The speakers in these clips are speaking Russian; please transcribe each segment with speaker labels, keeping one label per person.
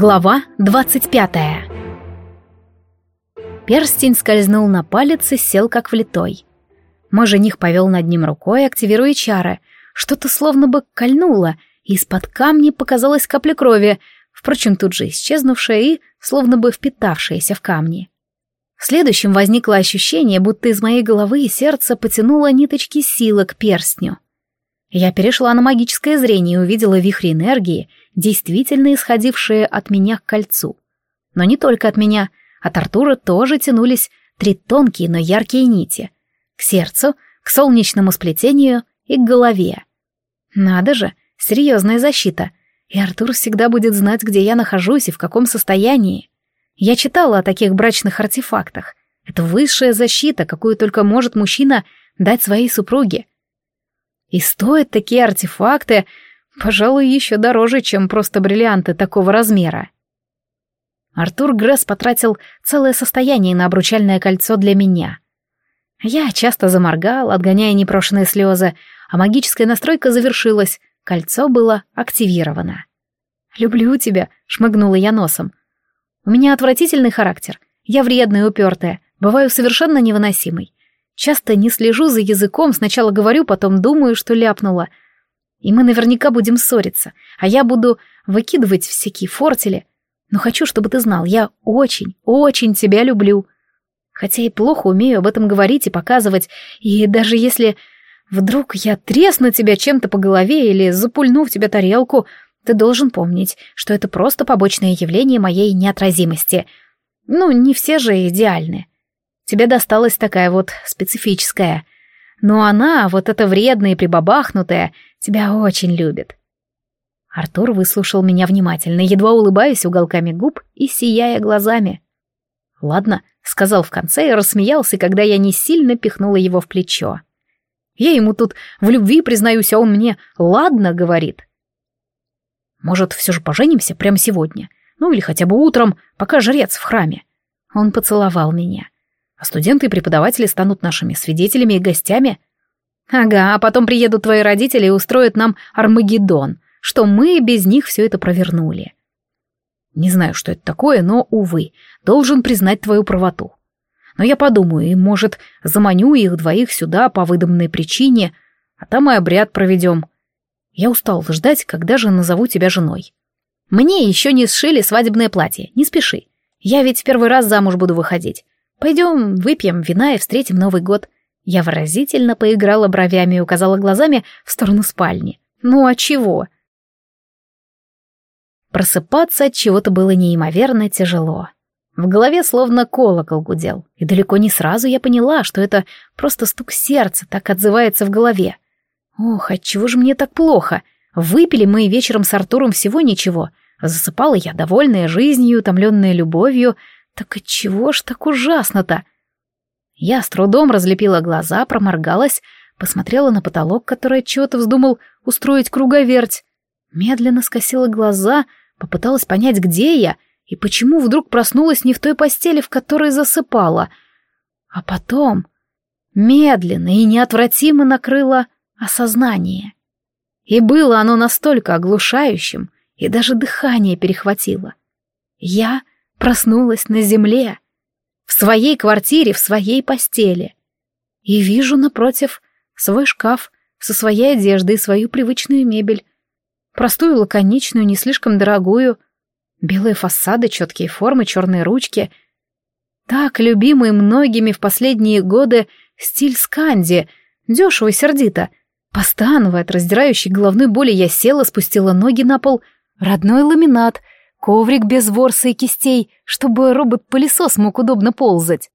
Speaker 1: Глава 25 Перстень скользнул на палец и сел как влитой. Мой жених повел над ним рукой, активируя чары. Что-то словно бы кольнуло, и из-под камня показалась капля крови, впрочем, тут же исчезнувшая и словно бы впитавшаяся в камни. В следующем возникло ощущение, будто из моей головы и сердца потянуло ниточки силы к перстню. Я перешла на магическое зрение и увидела вихри энергии, действительно исходившие от меня к кольцу. Но не только от меня, от Артура тоже тянулись три тонкие, но яркие нити. К сердцу, к солнечному сплетению и к голове. Надо же, серьезная защита. И Артур всегда будет знать, где я нахожусь и в каком состоянии. Я читала о таких брачных артефактах. Это высшая защита, какую только может мужчина дать своей супруге. И стоят такие артефакты, пожалуй, еще дороже, чем просто бриллианты такого размера. Артур Гресс потратил целое состояние на обручальное кольцо для меня. Я часто заморгал, отгоняя непрошенные слезы, а магическая настройка завершилась, кольцо было активировано. «Люблю тебя», — шмыгнула я носом. «У меня отвратительный характер. Я вредная и упертая, бываю совершенно невыносимой. Часто не слежу за языком, сначала говорю, потом думаю, что ляпнула. И мы наверняка будем ссориться, а я буду выкидывать всякие фортели. Но хочу, чтобы ты знал, я очень, очень тебя люблю. Хотя и плохо умею об этом говорить и показывать, и даже если вдруг я тресну тебя чем-то по голове или запульну в тебя тарелку, ты должен помнить, что это просто побочное явление моей неотразимости. Ну, не все же идеальны. Тебе досталась такая вот специфическая. Но она, вот эта вредная и прибабахнутая, тебя очень любит. Артур выслушал меня внимательно, едва улыбаясь уголками губ и сияя глазами. «Ладно», — сказал в конце и рассмеялся, когда я не сильно пихнула его в плечо. Я ему тут в любви признаюсь, а он мне «ладно» говорит. Может, все же поженимся прямо сегодня? Ну или хотя бы утром, пока жрец в храме. Он поцеловал меня а студенты и преподаватели станут нашими свидетелями и гостями. Ага, а потом приедут твои родители и устроят нам Армагеддон, что мы без них все это провернули. Не знаю, что это такое, но, увы, должен признать твою правоту. Но я подумаю, и, может, заманю их двоих сюда по выдуманной причине, а там и обряд проведем. Я устал ждать, когда же назову тебя женой. Мне еще не сшили свадебное платье, не спеши. Я ведь первый раз замуж буду выходить. Пойдем, выпьем вина и встретим Новый год. Я выразительно поиграла бровями и указала глазами в сторону спальни. Ну а чего? Просыпаться от чего-то было неимоверно тяжело. В голове словно колокол гудел, и далеко не сразу я поняла, что это просто стук сердца так отзывается в голове. Ох, отчего же мне так плохо? Выпили мы вечером с Артуром всего ничего. Засыпала я, довольная жизнью, утомленная любовью, так отчего ж так ужасно-то? Я с трудом разлепила глаза, проморгалась, посмотрела на потолок, который чего-то вздумал устроить круговерть. Медленно скосила глаза, попыталась понять, где я и почему вдруг проснулась не в той постели, в которой засыпала. А потом медленно и неотвратимо накрыло осознание. И было оно настолько оглушающим, и даже дыхание перехватило. Я Проснулась на земле, в своей квартире, в своей постели. И вижу напротив свой шкаф со своей одеждой и свою привычную мебель. Простую, лаконичную, не слишком дорогую. Белые фасады, четкие формы, черные ручки. Так любимый многими в последние годы стиль сканди, дешево и сердито. Постановая от раздирающей головной боли, я села, спустила ноги на пол. Родной ламинат — коврик без ворса и кистей, чтобы робот-пылесос мог удобно ползать.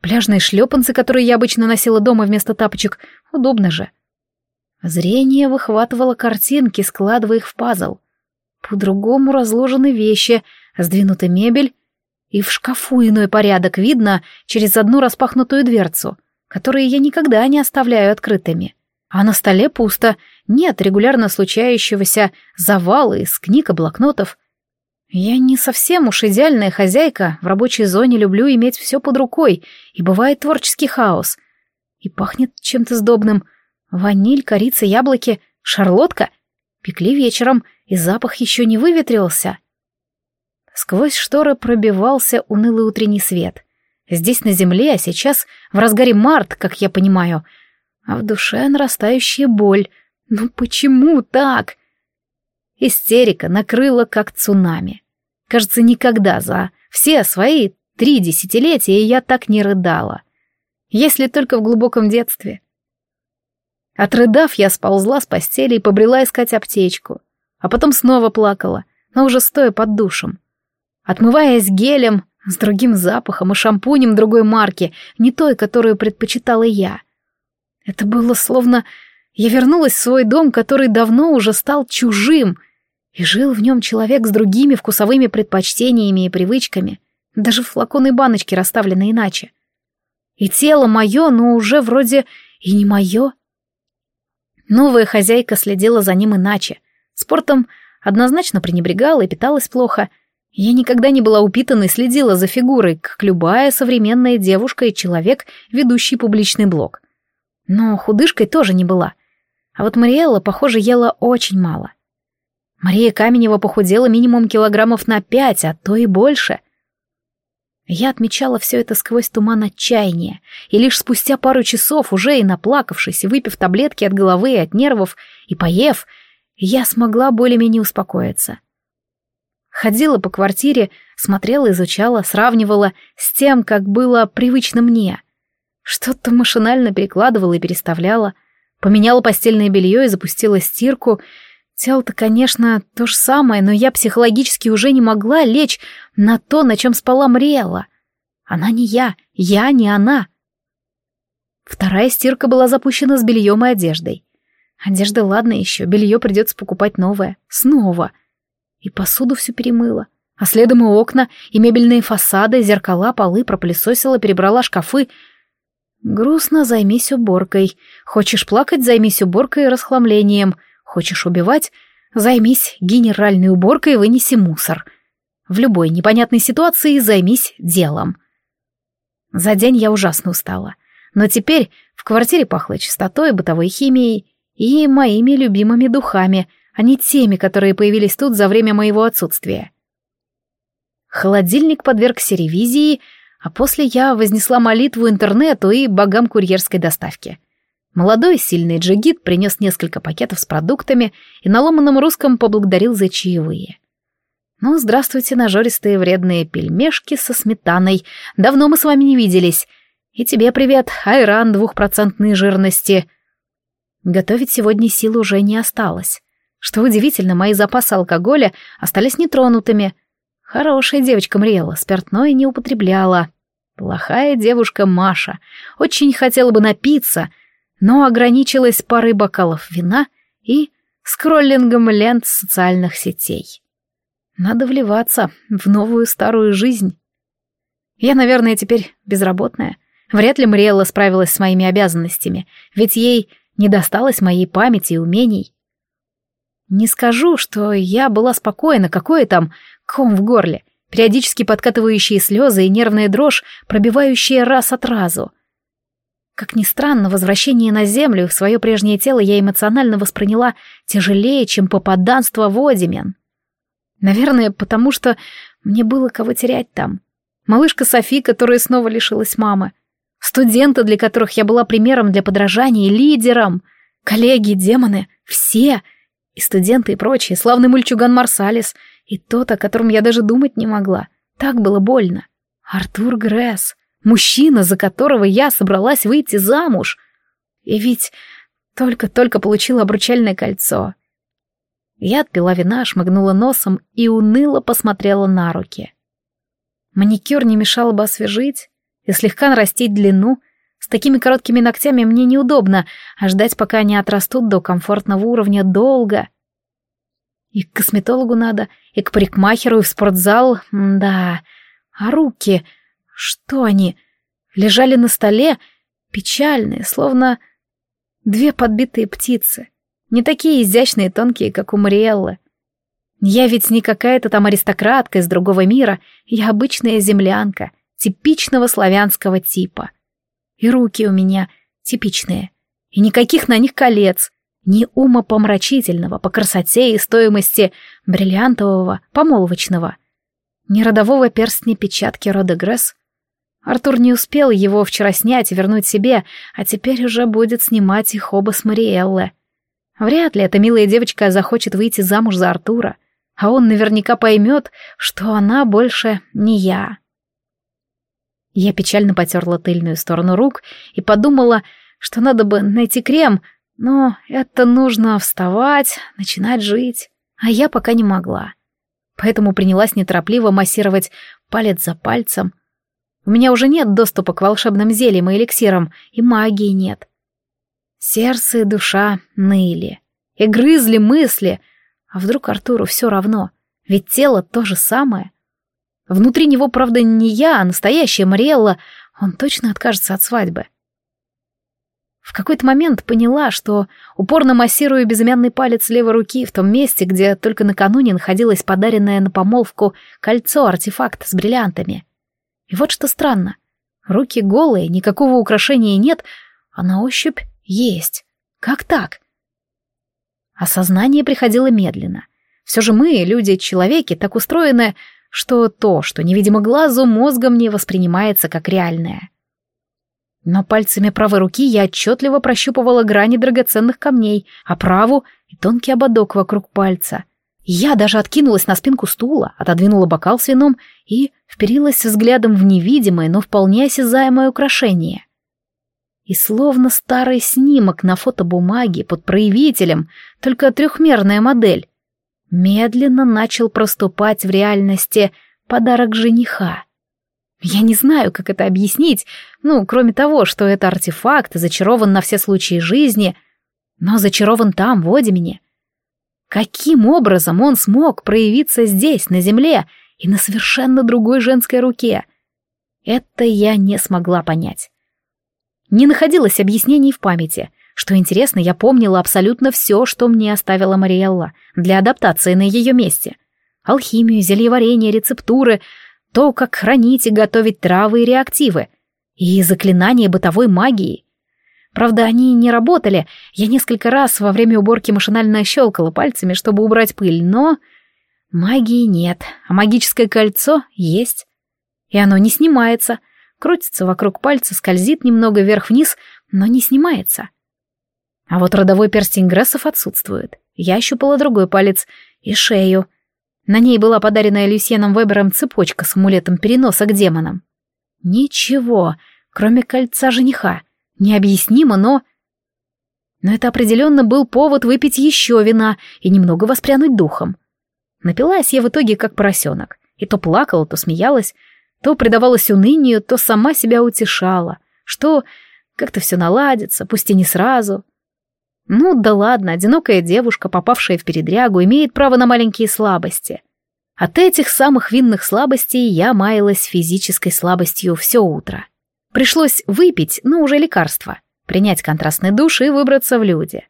Speaker 1: Пляжные шлепанцы, которые я обычно носила дома вместо тапочек, удобно же. Зрение выхватывало картинки, складывая их в пазл. По-другому разложены вещи, сдвинута мебель, и в шкафу иной порядок видно через одну распахнутую дверцу, которые я никогда не оставляю открытыми. А на столе пусто, нет регулярно случающегося завала из книг и блокнотов, я не совсем уж идеальная хозяйка, в рабочей зоне люблю иметь все под рукой, и бывает творческий хаос. И пахнет чем-то сдобным. Ваниль, корица, яблоки, шарлотка. Пекли вечером, и запах еще не выветрился. Сквозь шторы пробивался унылый утренний свет. Здесь на земле, а сейчас в разгаре март, как я понимаю. А в душе нарастающая боль. Ну почему так? Истерика накрыла как цунами. Кажется, никогда за все свои три десятилетия я так не рыдала. Если только в глубоком детстве. Отрыдав, я сползла с постели и побрела искать аптечку. А потом снова плакала, но уже стоя под душем. Отмываясь гелем, с другим запахом и шампунем другой марки, не той, которую предпочитала я. Это было словно я вернулась в свой дом, который давно уже стал чужим, и жил в нем человек с другими вкусовыми предпочтениями и привычками, даже флаконы и баночки расставлены иначе. И тело мое, но уже вроде и не мое. Новая хозяйка следила за ним иначе. Спортом однозначно пренебрегала и питалась плохо — я никогда не была упитана и следила за фигурой, как любая современная девушка и человек, ведущий публичный блог. Но худышкой тоже не была. А вот Мариэлла, похоже, ела очень мало. Мария Каменева похудела минимум килограммов на пять, а то и больше. Я отмечала все это сквозь туман отчаяния, и лишь спустя пару часов, уже и наплакавшись, и выпив таблетки от головы и от нервов, и поев, я смогла более-менее успокоиться. — Ходила по квартире, смотрела, изучала, сравнивала с тем, как было привычно мне. Что-то машинально перекладывала и переставляла. Поменяла постельное белье и запустила стирку. Тело-то, конечно, то же самое, но я психологически уже не могла лечь на то, на чем спала Мриэла. Она не я, я не она. Вторая стирка была запущена с бельем и одеждой. Одежда, ладно еще, белье придется покупать новое. Снова. И посуду всю перемыла. А следом и окна, и мебельные фасады, зеркала, полы, пропылесосила, перебрала шкафы. Грустно, займись уборкой. Хочешь плакать, займись уборкой и расхламлением. Хочешь убивать, займись генеральной уборкой и вынеси мусор. В любой непонятной ситуации займись делом. За день я ужасно устала. Но теперь в квартире пахло чистотой, бытовой химией и моими любимыми духами — а не теми, которые появились тут за время моего отсутствия. Холодильник подвергся ревизии, а после я вознесла молитву интернету и богам курьерской доставки. Молодой сильный джигит принес несколько пакетов с продуктами и на ломаном русском поблагодарил за чаевые. «Ну, здравствуйте, нажористые вредные пельмешки со сметаной. Давно мы с вами не виделись. И тебе привет, айран двухпроцентной жирности». Готовить сегодня сил уже не осталось. Что удивительно, мои запасы алкоголя остались нетронутыми. Хорошая девочка Мрела, спиртное не употребляла. Плохая девушка Маша. Очень хотела бы напиться, но ограничилась парой бокалов вина и скроллингом лент социальных сетей. Надо вливаться в новую старую жизнь. Я, наверное, теперь безработная. Вряд ли Мриэлла справилась с моими обязанностями, ведь ей не досталось моей памяти и умений. Не скажу, что я была спокойна, какое там ком в горле, периодически подкатывающие слезы и нервная дрожь, пробивающая раз от разу. Как ни странно, возвращение на землю в свое прежнее тело я эмоционально восприняла тяжелее, чем попаданство в Одимен. Наверное, потому что мне было кого терять там. Малышка Софи, которая снова лишилась мамы. Студенты, для которых я была примером для подражания и лидером. Коллеги, демоны, все — и студенты, и прочие, славный мальчуган Марсалис, и тот, о котором я даже думать не могла. Так было больно. Артур Гресс, мужчина, за которого я собралась выйти замуж. И ведь только-только получила обручальное кольцо. Я отпила вина, шмыгнула носом и уныло посмотрела на руки. Маникюр не мешало бы освежить и слегка нарастить длину — с такими короткими ногтями мне неудобно, а ждать, пока они отрастут до комфортного уровня, долго. И к косметологу надо, и к парикмахеру, и в спортзал. Да. А руки... Что они? Лежали на столе, печальные, словно две подбитые птицы. Не такие изящные и тонкие, как у Мариэллы. Я ведь не какая-то там аристократка из другого мира, я обычная землянка, типичного славянского типа. И руки у меня типичные. И никаких на них колец. Ни ума помрачительного по красоте и стоимости бриллиантового, помолвочного. Ни родового перстня печатки рода Гресс. Артур не успел его вчера снять и вернуть себе, а теперь уже будет снимать их оба с Мариэллы. Вряд ли эта милая девочка захочет выйти замуж за Артура, а он наверняка поймет, что она больше не я. Я печально потерла тыльную сторону рук и подумала, что надо бы найти крем, но это нужно вставать, начинать жить, а я пока не могла. Поэтому принялась неторопливо массировать палец за пальцем. У меня уже нет доступа к волшебным зельям и эликсирам, и магии нет. Сердце и душа ныли. И грызли мысли. А вдруг Артуру все равно? Ведь тело то же самое. Внутри него, правда, не я, а настоящая Мариэлла. Он точно откажется от свадьбы. В какой-то момент поняла, что упорно массирую безымянный палец левой руки в том месте, где только накануне находилось подаренное на помолвку кольцо-артефакт с бриллиантами. И вот что странно. Руки голые, никакого украшения нет, а на ощупь есть. Как так? Осознание приходило медленно. Все же мы, люди-человеки, так устроены, что то, что невидимо глазу, мозгом не воспринимается как реальное. Но пальцами правой руки я отчетливо прощупывала грани драгоценных камней, оправу и тонкий ободок вокруг пальца. Я даже откинулась на спинку стула, отодвинула бокал с вином и вперилась взглядом в невидимое, но вполне осязаемое украшение и словно старый снимок на фотобумаге под проявителем, только трехмерная модель, медленно начал проступать в реальности подарок жениха. Я не знаю, как это объяснить, ну, кроме того, что это артефакт, зачарован на все случаи жизни, но зачарован там, в Одимине. Каким образом он смог проявиться здесь, на земле, и на совершенно другой женской руке? Это я не смогла понять. Не находилось объяснений в памяти. Что интересно, я помнила абсолютно все, что мне оставила Мариэлла для адаптации на ее месте. Алхимию, зельеварение, рецептуры, то, как хранить и готовить травы и реактивы, и заклинания бытовой магии. Правда, они не работали, я несколько раз во время уборки машинально щелкала пальцами, чтобы убрать пыль, но... Магии нет, а магическое кольцо есть. И оно не снимается — крутится вокруг пальца, скользит немного вверх-вниз, но не снимается. А вот родовой перстень Грессов отсутствует. Я ощупала другой палец и шею. На ней была подаренная Люсьеном Вебером цепочка с амулетом переноса к демонам. Ничего, кроме кольца жениха. Необъяснимо, но... Но это определенно был повод выпить еще вина и немного воспрянуть духом. Напилась я в итоге как поросенок. И то плакала, то смеялась, то предавалась унынию, то сама себя утешала, что как-то все наладится, пусть и не сразу. Ну да ладно, одинокая девушка, попавшая в передрягу, имеет право на маленькие слабости. От этих самых винных слабостей я маялась физической слабостью все утро. Пришлось выпить, но уже лекарство, принять контрастный душ и выбраться в люди.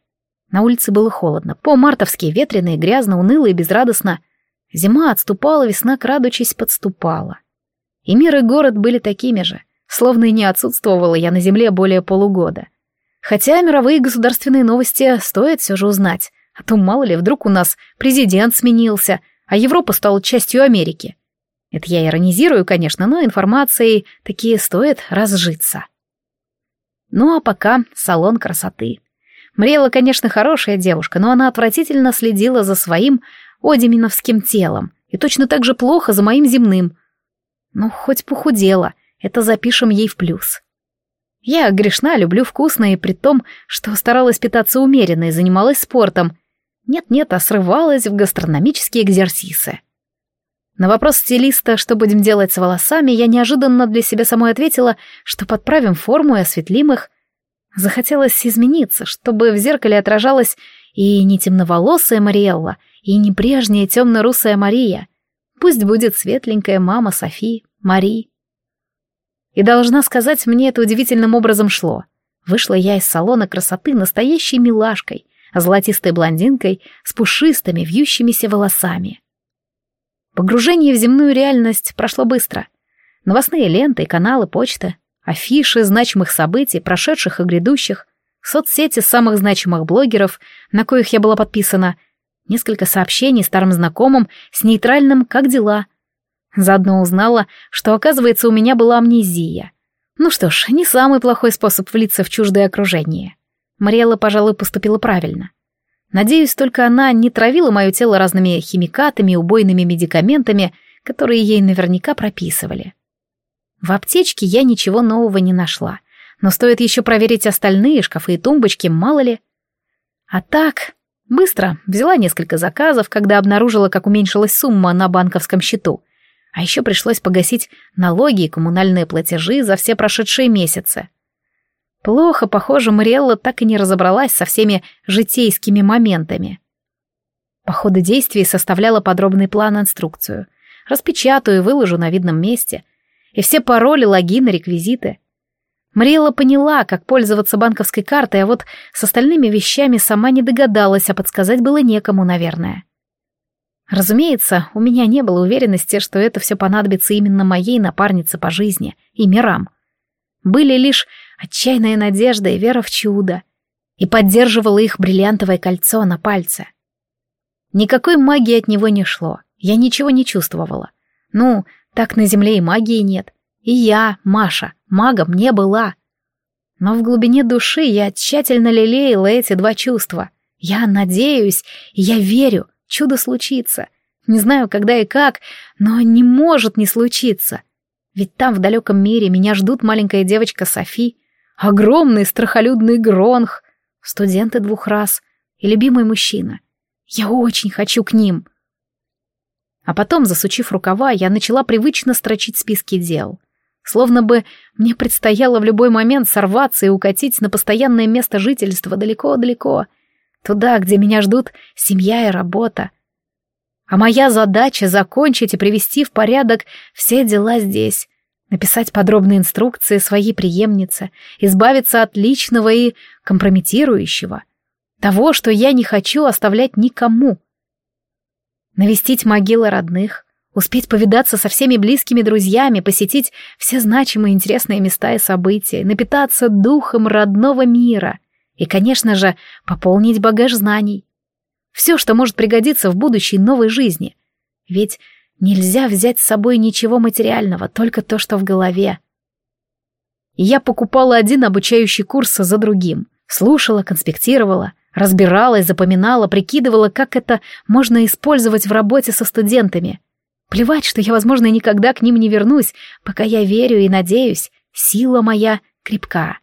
Speaker 1: На улице было холодно, по-мартовски ветрено и грязно, уныло и безрадостно. Зима отступала, весна, крадучись, подступала. И мир и город были такими же, словно и не отсутствовала я на земле более полугода. Хотя мировые государственные новости стоит все же узнать, а то мало ли вдруг у нас президент сменился, а Европа стала частью Америки. Это я иронизирую, конечно, но информацией такие стоит разжиться. Ну а пока салон красоты. Мрела, конечно, хорошая девушка, но она отвратительно следила за своим одиминовским телом и точно так же плохо за моим земным — ну, хоть похудела, это запишем ей в плюс. Я грешна, люблю вкусное, при том, что старалась питаться умеренно и занималась спортом. Нет-нет, а срывалась в гастрономические экзерсисы. На вопрос стилиста, что будем делать с волосами, я неожиданно для себя самой ответила, что подправим форму и осветлим их. Захотелось измениться, чтобы в зеркале отражалась и не темноволосая Мариэлла, и не прежняя темно-русая Мария. Пусть будет светленькая мама Софи, Мари. И должна сказать, мне это удивительным образом шло. Вышла я из салона красоты настоящей милашкой, золотистой блондинкой с пушистыми вьющимися волосами. Погружение в земную реальность прошло быстро. Новостные ленты, каналы, почта, афиши значимых событий, прошедших и грядущих, соцсети самых значимых блогеров, на коих я была подписана — Несколько сообщений старым знакомым с нейтральным «как дела?». Заодно узнала, что, оказывается, у меня была амнезия. Ну что ж, не самый плохой способ влиться в чуждое окружение. Мариэлла, пожалуй, поступила правильно. Надеюсь, только она не травила мое тело разными химикатами, убойными медикаментами, которые ей наверняка прописывали. В аптечке я ничего нового не нашла, но стоит еще проверить остальные шкафы и тумбочки, мало ли. А так, быстро взяла несколько заказов, когда обнаружила, как уменьшилась сумма на банковском счету. А еще пришлось погасить налоги и коммунальные платежи за все прошедшие месяцы. Плохо, похоже, Мариэлла так и не разобралась со всеми житейскими моментами. По ходу действий составляла подробный план-инструкцию. Распечатаю и выложу на видном месте. И все пароли, логины, реквизиты. Мариэлла поняла, как пользоваться банковской картой, а вот с остальными вещами сама не догадалась, а подсказать было некому, наверное. Разумеется, у меня не было уверенности, что это все понадобится именно моей напарнице по жизни и мирам. Были лишь отчаянная надежда и вера в чудо, и поддерживало их бриллиантовое кольцо на пальце. Никакой магии от него не шло, я ничего не чувствовала. Ну, так на земле и магии нет. И я, Маша, магом не была. Но в глубине души я тщательно лелеяла эти два чувства. Я надеюсь, я верю, чудо случится. Не знаю, когда и как, но не может не случиться. Ведь там, в далеком мире, меня ждут маленькая девочка Софи, огромный страхолюдный Гронх, студенты двух раз и любимый мужчина. Я очень хочу к ним. А потом, засучив рукава, я начала привычно строчить списки дел. Словно бы мне предстояло в любой момент сорваться и укатить на постоянное место жительства далеко-далеко, туда, где меня ждут семья и работа. А моя задача — закончить и привести в порядок все дела здесь, написать подробные инструкции своей преемнице, избавиться от личного и компрометирующего, того, что я не хочу оставлять никому. Навестить могилы родных, успеть повидаться со всеми близкими друзьями, посетить все значимые интересные места и события, напитаться духом родного мира и, конечно же, пополнить багаж знаний. Все, что может пригодиться в будущей новой жизни. Ведь Нельзя взять с собой ничего материального, только то, что в голове. Я покупала один обучающий курс за другим. Слушала, конспектировала, разбиралась, запоминала, прикидывала, как это можно использовать в работе со студентами. Плевать, что я, возможно, никогда к ним не вернусь, пока я верю и надеюсь, сила моя крепка.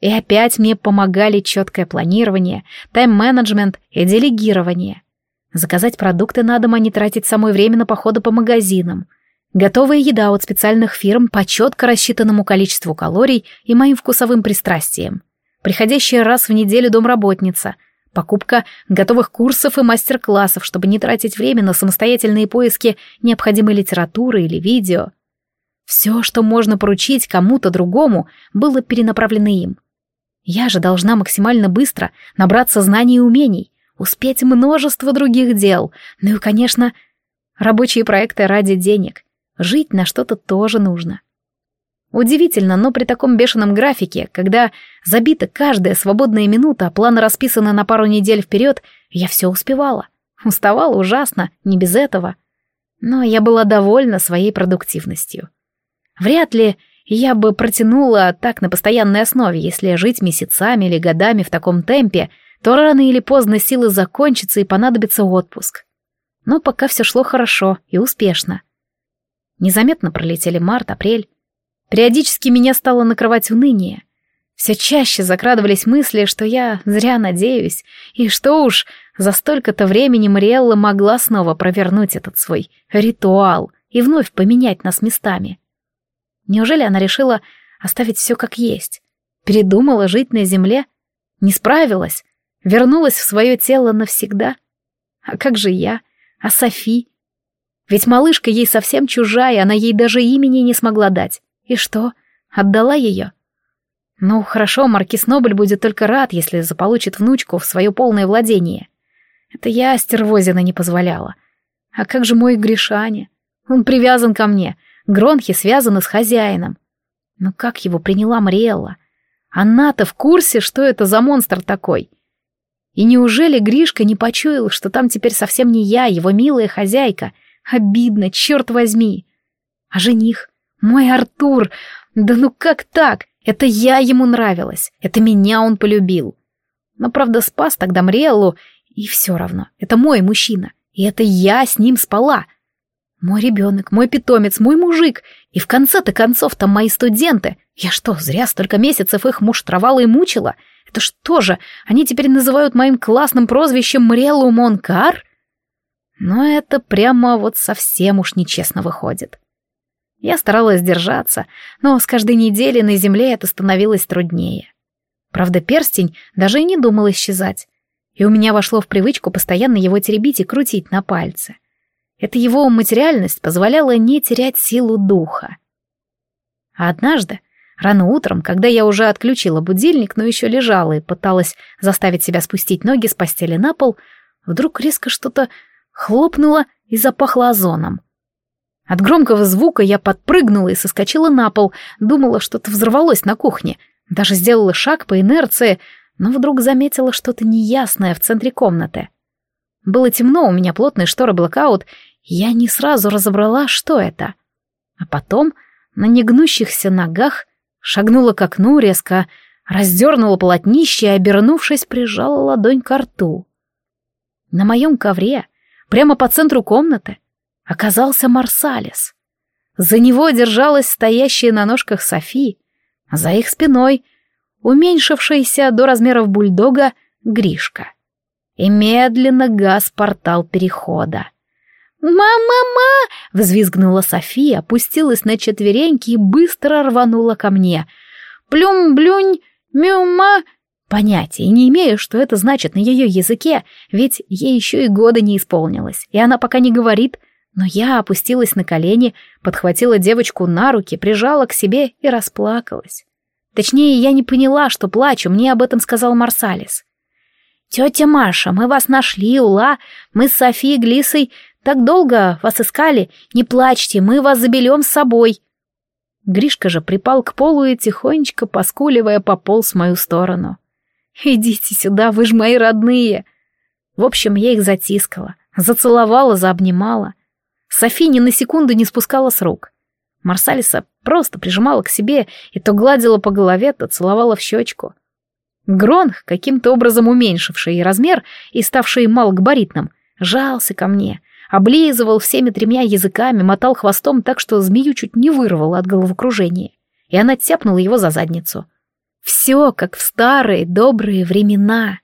Speaker 1: И опять мне помогали четкое планирование, тайм-менеджмент и делегирование. Заказать продукты на дом, а не тратить самое время на походы по магазинам. Готовая еда от специальных фирм по четко рассчитанному количеству калорий и моим вкусовым пристрастиям. Приходящая раз в неделю домработница. Покупка готовых курсов и мастер-классов, чтобы не тратить время на самостоятельные поиски необходимой литературы или видео. Все, что можно поручить кому-то другому, было перенаправлено им. Я же должна максимально быстро набраться знаний и умений, успеть множество других дел. Ну и, конечно, рабочие проекты ради денег. Жить на что-то тоже нужно. Удивительно, но при таком бешеном графике, когда забита каждая свободная минута, а планы расписаны на пару недель вперед, я все успевала. Уставала ужасно, не без этого. Но я была довольна своей продуктивностью. Вряд ли я бы протянула так на постоянной основе, если жить месяцами или годами в таком темпе — то рано или поздно силы закончатся и понадобится отпуск. Но пока все шло хорошо и успешно. Незаметно пролетели март, апрель. Периодически меня стало накрывать уныние. Все чаще закрадывались мысли, что я зря надеюсь, и что уж за столько-то времени Мариэлла могла снова провернуть этот свой ритуал и вновь поменять нас местами. Неужели она решила оставить все как есть? Передумала жить на земле? Не справилась? Вернулась в свое тело навсегда? А как же я? А Софи? Ведь малышка ей совсем чужая, она ей даже имени не смогла дать. И что? Отдала ее? Ну, хорошо, Маркис Нобль будет только рад, если заполучит внучку в свое полное владение. Это я стервозина не позволяла. А как же мой Гришаня? Он привязан ко мне. Гронхи связаны с хозяином. Но как его приняла Мариэлла? Она-то в курсе, что это за монстр такой? И неужели Гришка не почуял, что там теперь совсем не я, его милая хозяйка, Обидно, черт возьми. А жених? Мой Артур! Да ну как так? Это я ему нравилась, это меня он полюбил. Но, правда, спас тогда Мриэллу, и все равно, это мой мужчина, и это я с ним спала. Мой ребенок, мой питомец, мой мужик, и в конце-то концов там мои студенты. Я что, зря столько месяцев их муштровала и мучила? Это что же, они теперь называют моим классным прозвищем Мриэллу Монкар? Но это прямо вот совсем уж нечестно выходит. Я старалась держаться, но с каждой недели на земле это становилось труднее. Правда, перстень даже и не думал исчезать, и у меня вошло в привычку постоянно его теребить и крутить на пальце. Эта его материальность позволяла не терять силу духа. А однажды, рано утром, когда я уже отключила будильник, но еще лежала и пыталась заставить себя спустить ноги с постели на пол, вдруг резко что-то хлопнуло и запахло озоном. От громкого звука я подпрыгнула и соскочила на пол, думала, что-то взорвалось на кухне, даже сделала шаг по инерции, но вдруг заметила что-то неясное в центре комнаты. Было темно, у меня плотные шторы блокаут, и я не сразу разобрала, что это. А потом на негнущихся ногах шагнула к окну резко, раздернула полотнище и, обернувшись, прижала ладонь к рту. На моем ковре, прямо по центру комнаты, оказался Марсалис. За него держалась стоящая на ножках Софи, а за их спиной уменьшившаяся до размеров бульдога Гришка. И медленно газ портал перехода. «Мама-ма!» — взвизгнула София, опустилась на четвереньки и быстро рванула ко мне. «Плюм-блюнь, мюма!» Понятия не имею, что это значит на ее языке, ведь ей еще и года не исполнилось, и она пока не говорит, но я опустилась на колени, подхватила девочку на руки, прижала к себе и расплакалась. Точнее, я не поняла, что плачу, мне об этом сказал Марсалис. «Тетя Маша, мы вас нашли, Ула, мы с Софией Глисой так долго вас искали, не плачьте, мы вас забелем с собой». Гришка же припал к полу и тихонечко, поскуливая, пополз в мою сторону. «Идите сюда, вы же мои родные!» В общем, я их затискала, зацеловала, заобнимала. Софи ни на секунду не спускала с рук. Марсалиса просто прижимала к себе и то гладила по голове, то целовала в щечку. Гронх, каким-то образом уменьшивший размер и ставший малогабаритным, жался ко мне, облизывал всеми тремя языками, мотал хвостом так, что змею чуть не вырвало от головокружения, и она тяпнула его за задницу. Все как в старые добрые времена.